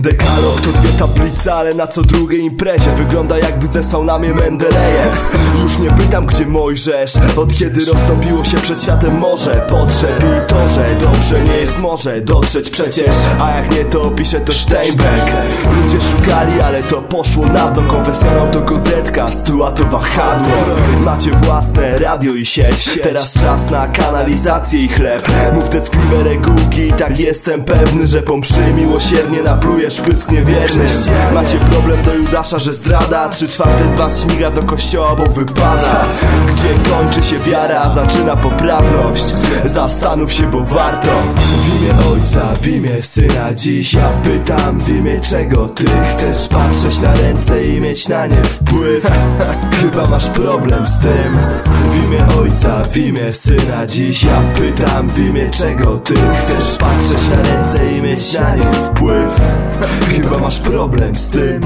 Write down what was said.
Dekalog to dwie tablice, ale na co drugiej imprezie Wygląda jakby zesłał na mnie Mendelejew. Już nie pytam gdzie Mojżesz. Od kiedy rozstąpiło się przed światem morze Potrzeb i to, że dobrze nie jest może Dotrzeć przecież, a jak nie to pisze to Steinbeck. Ludzie szukali, ale to poszło na dno Konfesjonał to gozetka, stuła to wahadło Macie własne radio i sieć. Teraz czas na kanalizację i chleb. Mów te ckliwe regułki tak jestem pewny Że po mszy miłosiernie naplujesz pysk niewierny Macie problem do Judasza, że zdrada. Trzy czwarte z was śmiga do kościoła, bo wypada. Gdzie kończy się wiara, zaczyna poprawność. Zastanów się, bo warto. W imię Ojca, w imię Syna Dziś ja pytam, w imię czego Ty chcesz patrzeć na ręce i mieć na nie wpływ? Chyba masz problem z tym. W imię Ojca, w imię Syna Dziś ja pytam, w imię czego Ty chcesz patrzeć na ręce i mieć na nie Chyba masz problem z tym